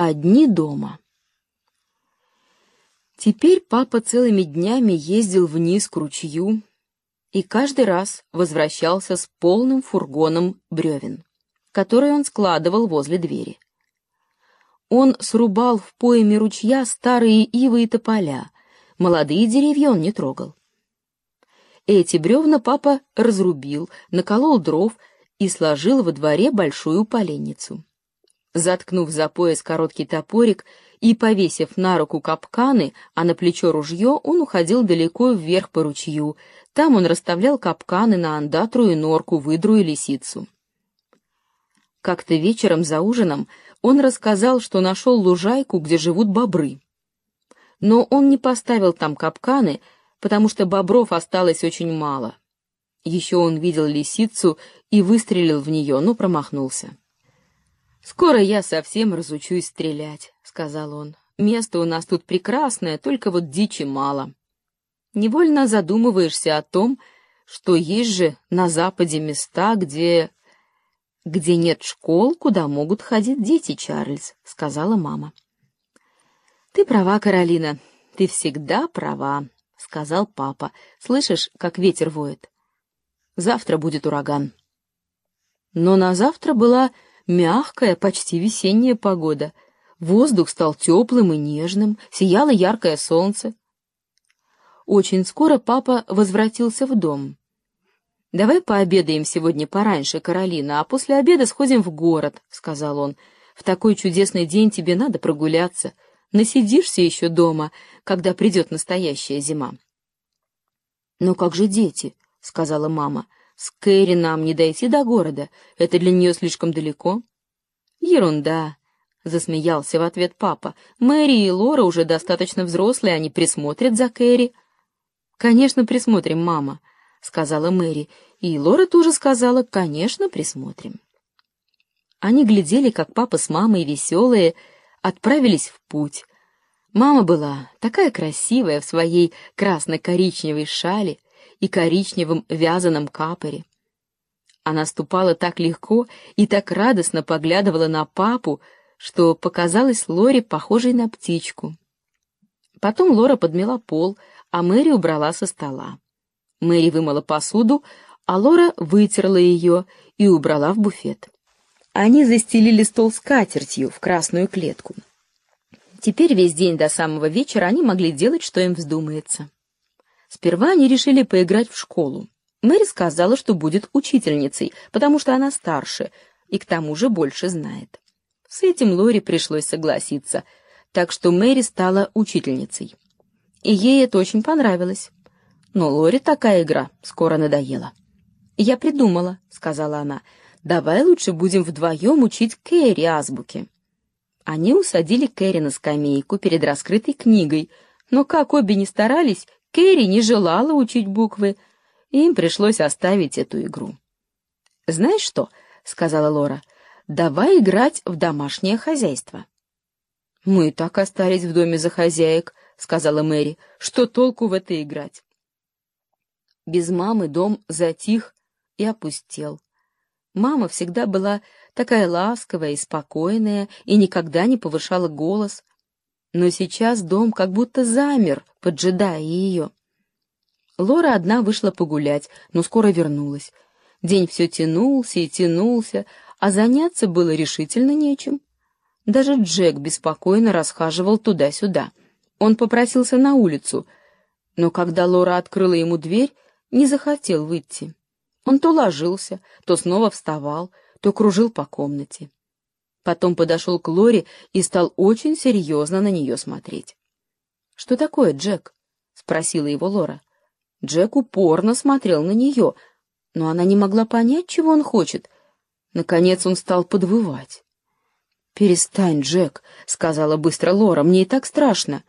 Одни дома. Теперь папа целыми днями ездил вниз к ручью и каждый раз возвращался с полным фургоном бревен, которые он складывал возле двери. Он срубал в пойме ручья старые ивы и тополя, молодые деревья он не трогал. Эти бревна папа разрубил, наколол дров и сложил во дворе большую поленницу. Заткнув за пояс короткий топорик и повесив на руку капканы, а на плечо ружье, он уходил далеко вверх по ручью. Там он расставлял капканы на андатру и норку, выдру и лисицу. Как-то вечером за ужином он рассказал, что нашел лужайку, где живут бобры. Но он не поставил там капканы, потому что бобров осталось очень мало. Еще он видел лисицу и выстрелил в нее, но промахнулся. «Скоро я совсем разучусь стрелять», — сказал он. «Место у нас тут прекрасное, только вот дичи мало». Невольно задумываешься о том, что есть же на Западе места, где... где нет школ, куда могут ходить дети, Чарльз, — сказала мама. «Ты права, Каролина, ты всегда права», — сказал папа. «Слышишь, как ветер воет? Завтра будет ураган». Но на завтра была Мягкая, почти весенняя погода. Воздух стал теплым и нежным, сияло яркое солнце. Очень скоро папа возвратился в дом. «Давай пообедаем сегодня пораньше, Каролина, а после обеда сходим в город», — сказал он. «В такой чудесный день тебе надо прогуляться. Насидишься еще дома, когда придет настоящая зима». «Но как же дети?» — сказала мама. С Кэрри нам не дойти до города, это для нее слишком далеко. Ерунда, засмеялся в ответ папа. Мэри и Лора уже достаточно взрослые, они присмотрят за Кэрри. Конечно, присмотрим, мама, сказала Мэри, и Лора тоже сказала, конечно, присмотрим. Они глядели, как папа с мамой веселые отправились в путь. Мама была такая красивая в своей красно-коричневой шали, и коричневом вязаном капоре. Она ступала так легко и так радостно поглядывала на папу, что показалась Лоре похожей на птичку. Потом Лора подмела пол, а Мэри убрала со стола. Мэри вымыла посуду, а Лора вытерла ее и убрала в буфет. Они застелили стол скатертью в красную клетку. Теперь весь день до самого вечера они могли делать, что им вздумается. Сперва они решили поиграть в школу. Мэри сказала, что будет учительницей, потому что она старше и к тому же больше знает. С этим Лори пришлось согласиться, так что Мэри стала учительницей. И ей это очень понравилось. Но Лори такая игра скоро надоела. «Я придумала», — сказала она, — «давай лучше будем вдвоем учить Кэрри азбуки». Они усадили Кэрри на скамейку перед раскрытой книгой, но как обе не старались, Кэрри не желала учить буквы, им пришлось оставить эту игру. «Знаешь что?» — сказала Лора. «Давай играть в домашнее хозяйство». «Мы и так остались в доме за хозяек», — сказала Мэри. «Что толку в это играть?» Без мамы дом затих и опустел. Мама всегда была такая ласковая и спокойная и никогда не повышала голос, но сейчас дом как будто замер, поджидая ее. Лора одна вышла погулять, но скоро вернулась. День все тянулся и тянулся, а заняться было решительно нечем. Даже Джек беспокойно расхаживал туда-сюда. Он попросился на улицу, но когда Лора открыла ему дверь, не захотел выйти. Он то ложился, то снова вставал, то кружил по комнате. Потом подошел к Лоре и стал очень серьезно на нее смотреть. «Что такое, Джек?» — спросила его Лора. Джек упорно смотрел на нее, но она не могла понять, чего он хочет. Наконец он стал подвывать. «Перестань, Джек», — сказала быстро Лора, — «мне и так страшно».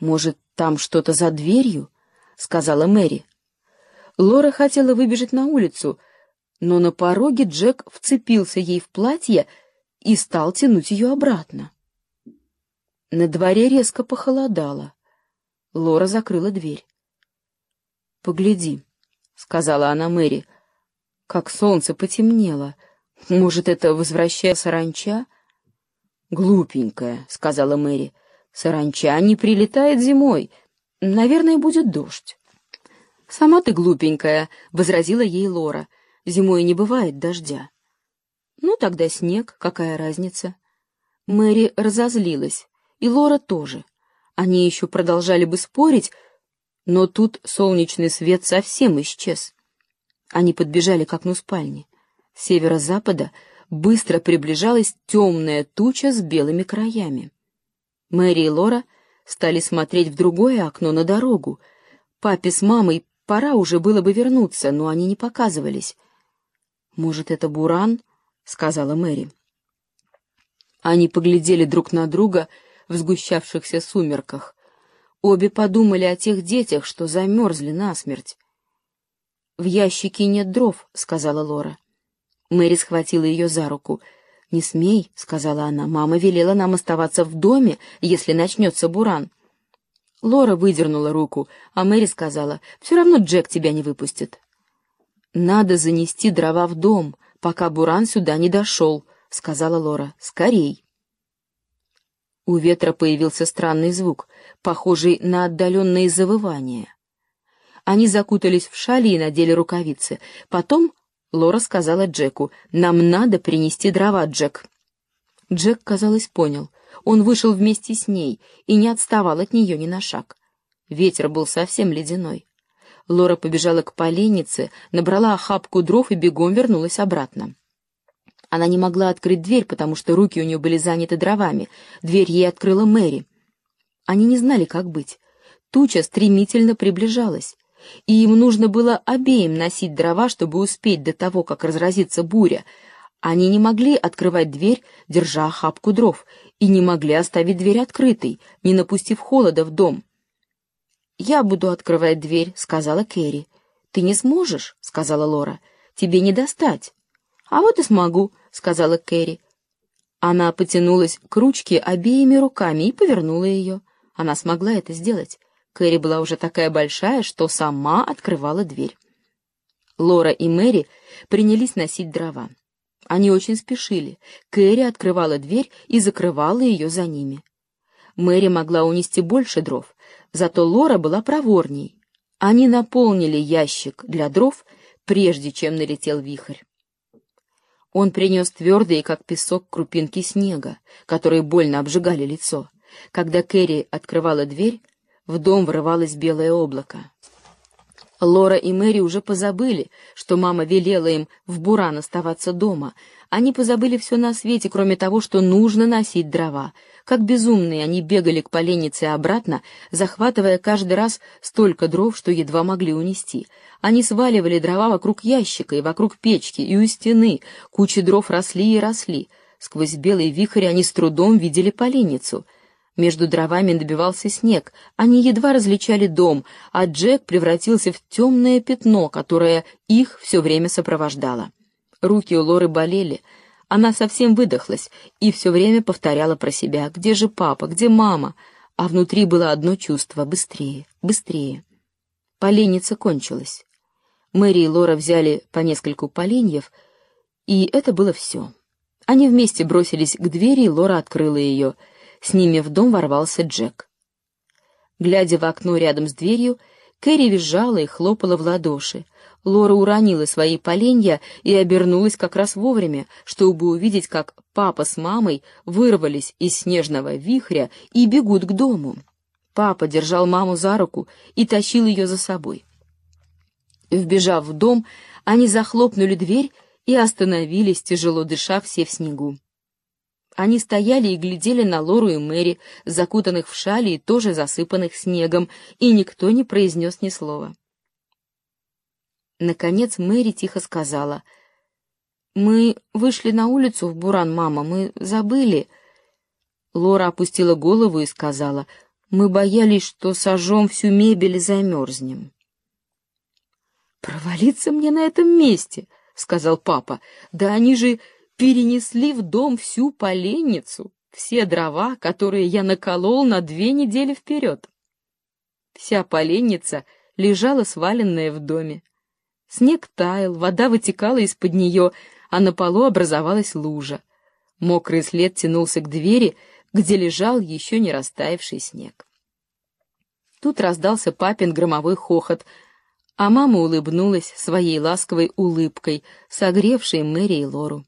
«Может, там что-то за дверью?» — сказала Мэри. Лора хотела выбежать на улицу, но на пороге Джек вцепился ей в платье и стал тянуть ее обратно. На дворе резко похолодало. Лора закрыла дверь. «Погляди», — сказала она Мэри, — «как солнце потемнело. Может, это возвращая саранча?» «Глупенькая», — сказала Мэри. «Саранча не прилетает зимой. Наверное, будет дождь». «Сама ты глупенькая», — возразила ей Лора. «Зимой не бывает дождя». «Ну, тогда снег, какая разница?» Мэри разозлилась, и Лора тоже. Они еще продолжали бы спорить, но тут солнечный свет совсем исчез. Они подбежали к окну спальни. С северо-запада быстро приближалась темная туча с белыми краями. Мэри и Лора стали смотреть в другое окно на дорогу. Папе с мамой пора уже было бы вернуться, но они не показывались. «Может, это Буран?» — сказала Мэри. Они поглядели друг на друга в сгущавшихся сумерках. Обе подумали о тех детях, что замерзли насмерть. «В ящике нет дров», — сказала Лора. Мэри схватила ее за руку. «Не смей», — сказала она, — «мама велела нам оставаться в доме, если начнется буран». Лора выдернула руку, а Мэри сказала, «Все равно Джек тебя не выпустит». «Надо занести дрова в дом, пока буран сюда не дошел», — сказала Лора. «Скорей». У ветра появился странный звук, похожий на отдаленные завывания. Они закутались в шали и надели рукавицы. Потом Лора сказала Джеку, «Нам надо принести дрова, Джек». Джек, казалось, понял. Он вышел вместе с ней и не отставал от нее ни на шаг. Ветер был совсем ледяной. Лора побежала к поленнице, набрала охапку дров и бегом вернулась обратно. Она не могла открыть дверь, потому что руки у нее были заняты дровами. Дверь ей открыла Мэри. Они не знали, как быть. Туча стремительно приближалась, и им нужно было обеим носить дрова, чтобы успеть до того, как разразится буря. Они не могли открывать дверь, держа охапку дров, и не могли оставить дверь открытой, не напустив холода в дом. «Я буду открывать дверь», — сказала Кэрри. «Ты не сможешь», — сказала Лора. «Тебе не достать». «А вот и смогу», — сказала Кэрри. Она потянулась к ручке обеими руками и повернула ее. Она смогла это сделать. Кэрри была уже такая большая, что сама открывала дверь. Лора и Мэри принялись носить дрова. Они очень спешили. Кэрри открывала дверь и закрывала ее за ними. Мэри могла унести больше дров, зато Лора была проворней. Они наполнили ящик для дров, прежде чем налетел вихрь. Он принес твердые, как песок, крупинки снега, которые больно обжигали лицо. Когда Кэрри открывала дверь, в дом врывалось белое облако. Лора и Мэри уже позабыли, что мама велела им в буран оставаться дома. Они позабыли все на свете, кроме того, что нужно носить дрова. Как безумные они бегали к поленнице обратно, захватывая каждый раз столько дров, что едва могли унести. Они сваливали дрова вокруг ящика и вокруг печки, и у стены. Кучи дров росли и росли. Сквозь белый вихрь они с трудом видели поленницу. Между дровами набивался снег. Они едва различали дом, а Джек превратился в темное пятно, которое их все время сопровождало. Руки у Лоры болели. Она совсем выдохлась и все время повторяла про себя «Где же папа? Где мама?» А внутри было одно чувство — быстрее, быстрее. Поленница кончилась. Мэри и Лора взяли по нескольку поленьев, и это было все. Они вместе бросились к двери, и Лора открыла ее. С ними в дом ворвался Джек. Глядя в окно рядом с дверью, Кэрри визжала и хлопала в ладоши. Лора уронила свои поленья и обернулась как раз вовремя, чтобы увидеть, как папа с мамой вырвались из снежного вихря и бегут к дому. Папа держал маму за руку и тащил ее за собой. Вбежав в дом, они захлопнули дверь и остановились, тяжело дыша, все в снегу. Они стояли и глядели на Лору и Мэри, закутанных в шали и тоже засыпанных снегом, и никто не произнес ни слова. Наконец Мэри тихо сказала, «Мы вышли на улицу в буран, мама, мы забыли». Лора опустила голову и сказала, «Мы боялись, что сожжем всю мебель и замерзнем». «Провалиться мне на этом месте», — сказал папа. «Да они же перенесли в дом всю поленницу, все дрова, которые я наколол на две недели вперед». Вся поленница лежала сваленная в доме. Снег таял, вода вытекала из-под нее, а на полу образовалась лужа. Мокрый след тянулся к двери, где лежал еще не растаявший снег. Тут раздался папин громовой хохот, а мама улыбнулась своей ласковой улыбкой, согревшей Мэри и Лору.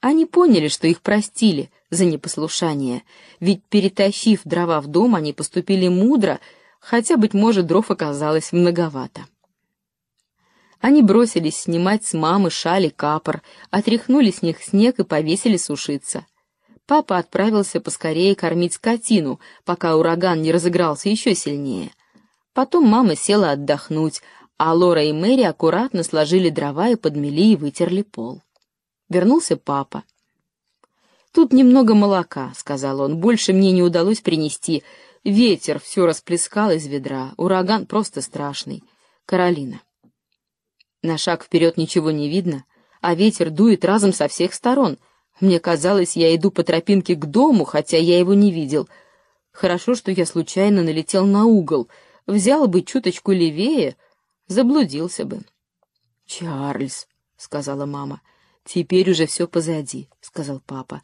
Они поняли, что их простили за непослушание, ведь, перетащив дрова в дом, они поступили мудро, хотя, быть может, дров оказалось многовато. Они бросились снимать с мамы шали капор, отряхнули с них снег и повесили сушиться. Папа отправился поскорее кормить скотину, пока ураган не разыгрался еще сильнее. Потом мама села отдохнуть, а Лора и Мэри аккуратно сложили дрова и подмели и вытерли пол. Вернулся папа. «Тут немного молока», — сказал он, — «больше мне не удалось принести. Ветер все расплескал из ведра, ураган просто страшный. Каролина». На шаг вперед ничего не видно, а ветер дует разом со всех сторон — мне казалось, я иду по тропинке к дому, хотя я его не видел. Хорошо, что я случайно налетел на угол. Взял бы чуточку левее, заблудился бы. — Чарльз, — сказала мама, — теперь уже все позади, — сказал папа.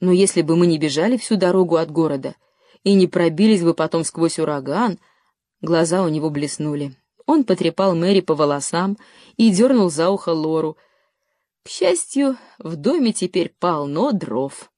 Но если бы мы не бежали всю дорогу от города и не пробились бы потом сквозь ураган... Глаза у него блеснули. Он потрепал Мэри по волосам и дернул за ухо Лору — к счастью, в доме теперь полно дров.